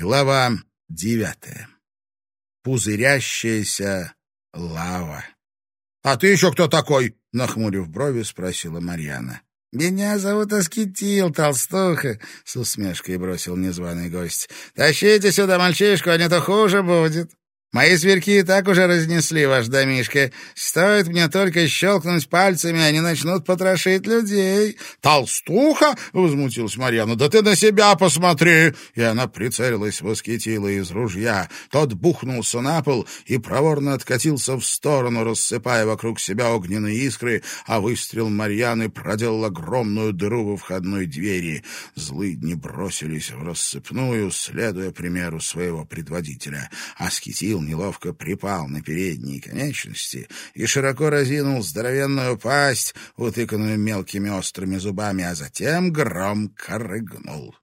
Глава девятая. Пузырящаяся лава. — А ты еще кто такой? — нахмурив брови, спросила Марьяна. — Меня зовут Аскетил, толстуха, — с усмешкой бросил незваный гость. — Тащите сюда мальчишку, а не то хуже будет. Мои зверьки и так уже разнесли ваш домишко. Стоит мне только щелкнуть пальцами, они начнут потрошить людей. Толстуха? — возмутилась Марьяна. — Да ты на себя посмотри! И она прицелилась, восхитила из ружья. Тот бухнулся на пол и проворно откатился в сторону, рассыпая вокруг себя огненные искры, а выстрел Марьяны проделал огромную дыру во входной двери. Злыдни бросились в рассыпную, следуя примеру своего предводителя. Аскетил Грил неловко припал на передние конечности и широко разинул здоровенную пасть, утыканную мелкими острыми зубами, а затем громко рыгнул.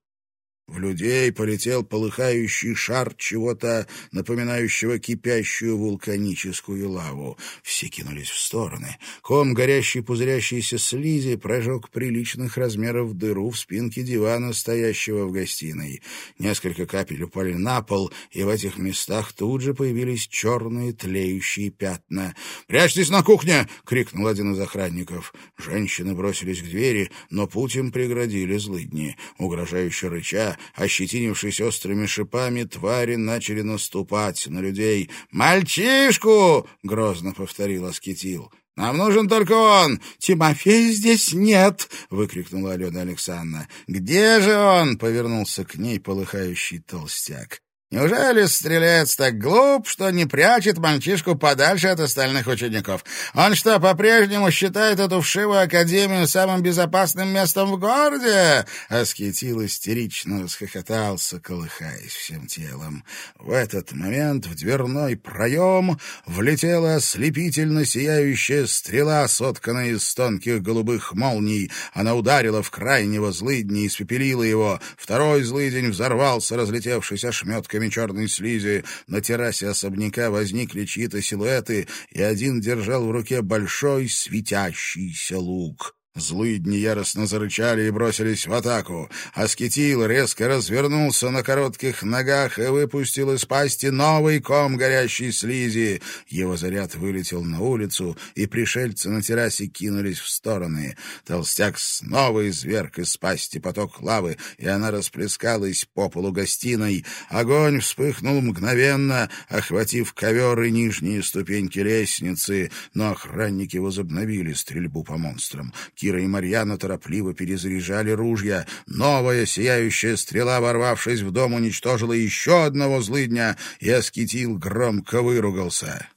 В людей полетел полыхающий шар чего-то, напоминающего кипящую вулканическую лаву. Все кинулись в стороны. Ком горящей пузырящейся слизи прожег приличных размеров дыру в спинке дивана, стоящего в гостиной. Несколько капель упали на пол, и в этих местах тут же появились черные тлеющие пятна. «Прячьтесь на кухне!» — крикнул один из охранников. Женщины бросились к двери, но путь им преградили злыдни. Угрожающе рыча, ощетинившись острыми шипами, твари начали наступать на людей. «Мальчишку!» — грозно повторил Аскетил. «Нам нужен только он! Тимофея здесь нет!» — выкрикнула Алена Александровна. «Где же он?» — повернулся к ней полыхающий толстяк. Неужели стрелец так глуп, что не прячет мальчишку подальше от остальных учеников? Он что, по-прежнему считает эту вшивую академию самым безопасным местом в городе?» Аскетил истерично расхохотался, колыхаясь всем телом. В этот момент в дверной проем влетела ослепительно сияющая стрела, сотканная из тонких голубых молний. Она ударила в крайнего злыдня и испепелила его. Второй злыдень взорвался, разлетевшись ошметкой обрывками черной слизи. На террасе особняка возникли чьи-то силуэты, и один держал в руке большой светящийся лук. Злые дни яростно зарычали и бросились в атаку. Аскетил резко развернулся на коротких ногах и выпустил из пасти новый ком горящей слизи. Его заряд вылетел на улицу, и пришельцы на террасе кинулись в стороны. Толстяк снова изверг из пасти поток лавы, и она расплескалась по полу гостиной. Огонь вспыхнул мгновенно, охватив ковер и нижние ступеньки лестницы, но охранники возобновили стрельбу по монстрам. Кира и Марьяна торопливо перезаряжали ружья. Новая сияющая стрела, ворвавшись в дом, уничтожила еще одного злыдня, и Аскетил громко выругался.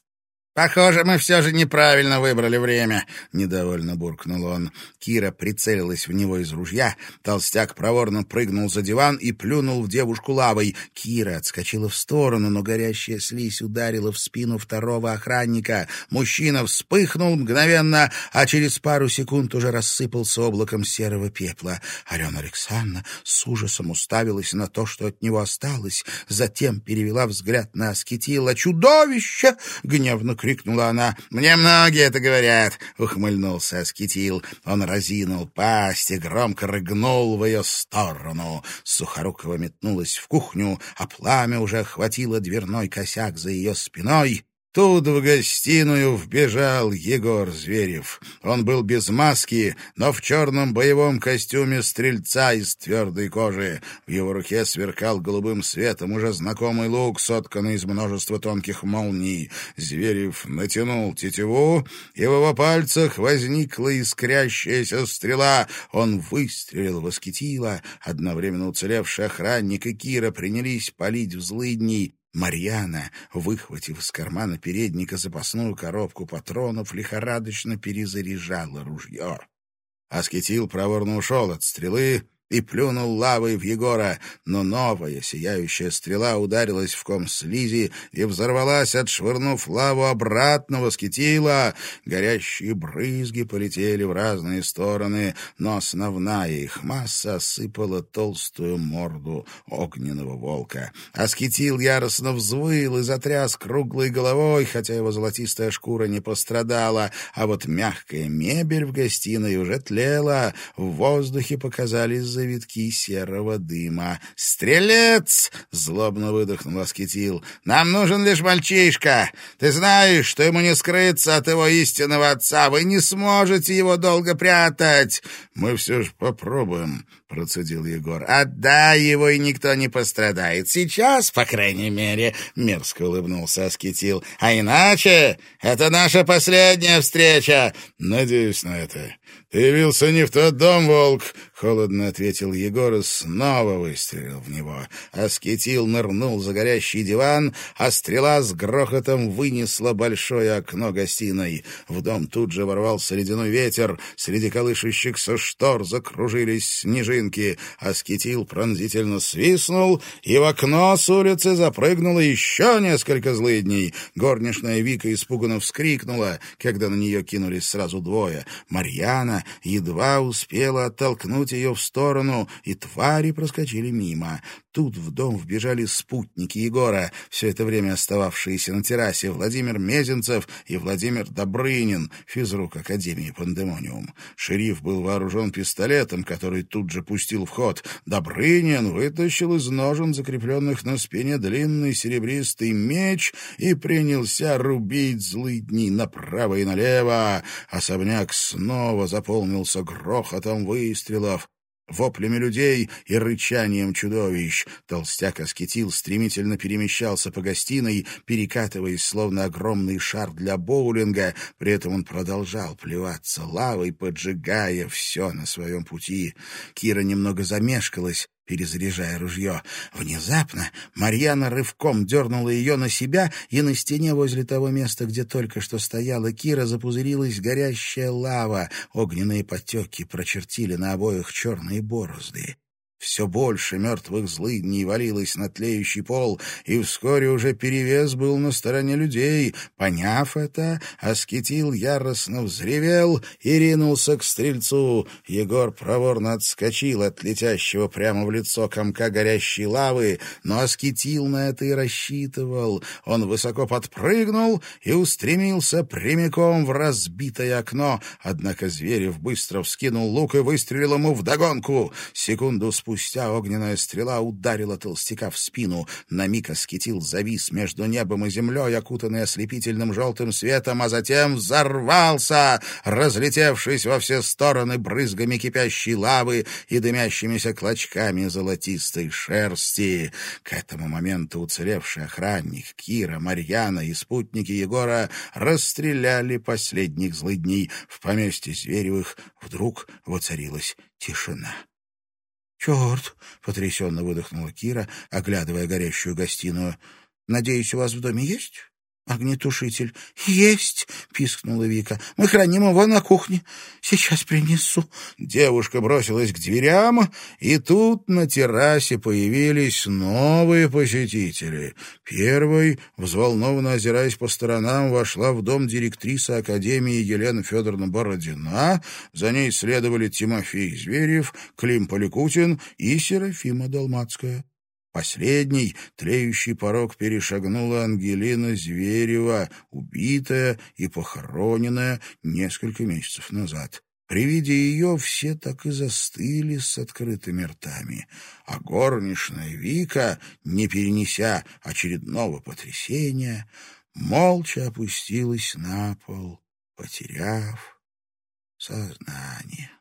«Похоже, мы все же неправильно выбрали время», — недовольно буркнул он. Кира прицелилась в него из ружья, толстяк проворно прыгнул за диван и плюнул в девушку лавой. Кира отскочила в сторону, но горящая слизь ударила в спину второго охранника. Мужчина вспыхнул мгновенно, а через пару секунд уже рассыпался облаком серого пепла. Алена Александровна с ужасом уставилась на то, что от него осталось, затем перевела взгляд на Аскетила. «Чудовище!» — гневно крикнула крикнула она. «Мне многие это говорят!» — ухмыльнулся Аскетил. Он разинул пасть и громко рыгнул в ее сторону. Сухорукова метнулась в кухню, а пламя уже охватило дверной косяк за ее спиной, Тут в гостиную вбежал Егор Зверев. Он был без маски, но в черном боевом костюме стрельца из твердой кожи. В его руке сверкал голубым светом уже знакомый лук, сотканный из множества тонких молний. Зверев натянул тетиву, и в его пальцах возникла искрящаяся стрела. Он выстрелил в Аскетила. Одновременно уцелевший охранник и Кира принялись палить в злыдней. Марьяна, выхватив из кармана передника запасную коробку патронов, лихорадочно перезаряжала ружье. Аскетил проворно ушел от стрелы, и плюнул лавой в Егора, но новая сияющая стрела ударилась в ком слизи и взорвалась, отшвырнув лаву обратно воскетила. Горящие брызги полетели в разные стороны, но основная их масса осыпала толстую морду огненного волка. Аскетил яростно взвыл и затряс круглой головой, хотя его золотистая шкура не пострадала, а вот мягкая мебель в гостиной уже тлела, в воздухе показались завитки серого дыма. «Стрелец!» — злобно выдохнул Аскетил. «Нам нужен лишь мальчишка. Ты знаешь, что ему не скрыться от его истинного отца. Вы не сможете его долго прятать!» «Мы все же попробуем», — процедил Егор. «Отдай его, и никто не пострадает. Сейчас, по крайней мере», — мерзко улыбнулся Аскетил. «А иначе это наша последняя встреча». «Надеюсь на это. Ты явился не в тот дом, волк!» — холодно ответил Егор и снова выстрелил в него. Аскетил нырнул за горящий диван, а стрела с грохотом вынесла большое окно гостиной. В дом тут же ворвался ледяной ветер, среди колышущихся штор закружились снежинки. Аскетил пронзительно свистнул, и в окно с улицы запрыгнуло еще несколько злыдней. Горничная Вика испуганно вскрикнула, когда на нее кинулись сразу двое. Марьяна едва успела оттолкнуть ее в сторону, и твари проскочили мимо. Тут в дом вбежали спутники Егора, все это время остававшиеся на террасе, Владимир Мезенцев и Владимир Добрынин, физрук Академии Пандемониум. Шериф был вооружен пистолетом, который тут же пустил в ход. Добрынин вытащил из ножен, закрепленных на спине, длинный серебристый меч и принялся рубить злыдни направо и налево. Особняк снова заполнился грохотом выстрелов воплями людей и рычанием чудовищ. Толстяк Аскетил стремительно перемещался по гостиной, перекатываясь, словно огромный шар для боулинга. При этом он продолжал плеваться лавой, поджигая все на своем пути. Кира немного замешкалась, перезаряжая ружье. Внезапно Марьяна рывком дернула ее на себя, и на стене возле того места, где только что стояла Кира, запузырилась горящая лава. Огненные потеки прочертили на обоих черные борозды. Все больше мертвых злыдней валилось на тлеющий пол, и вскоре уже перевес был на стороне людей. Поняв это, Аскетил яростно взревел и ринулся к стрельцу. Егор проворно отскочил от летящего прямо в лицо комка горящей лавы, но Аскетил на это и рассчитывал. Он высоко подпрыгнул и устремился прямиком в разбитое окно, однако Зверев быстро вскинул лук и выстрелил ему вдогонку. Секунду спустя спустя огненная стрела ударила толстяка в спину. На миг оскетил завис между небом и землей, окутанный ослепительным желтым светом, а затем взорвался, разлетевшись во все стороны брызгами кипящей лавы и дымящимися клочками золотистой шерсти. К этому моменту уцелевший охранник Кира, Марьяна и спутники Егора расстреляли последних злыдней. В поместье Зверевых вдруг воцарилась тишина. «Черт!» — потрясенно выдохнула Кира, оглядывая горящую гостиную. «Надеюсь, у вас в доме есть огнетушитель?» «Есть!» — пискнула Вика. «Мы храним его на кухне. Сейчас принесу». Девушка бросилась к дверям, и тут на террасе появились новые посетители. Первой, взволнованно озираясь по сторонам, вошла в дом директриса Академии Елена Федоровна Бородина. За ней следовали Тимофей Зверев, Клим Поликутин и Серафима Долмацкая. Последний тлеющий порог перешагнула Ангелина Зверева, убитая и похороненная несколько месяцев назад. При виде ее все так и застыли с открытыми ртами, а горничная Вика, не перенеся очередного потрясения, молча опустилась на пол, потеряв сознание.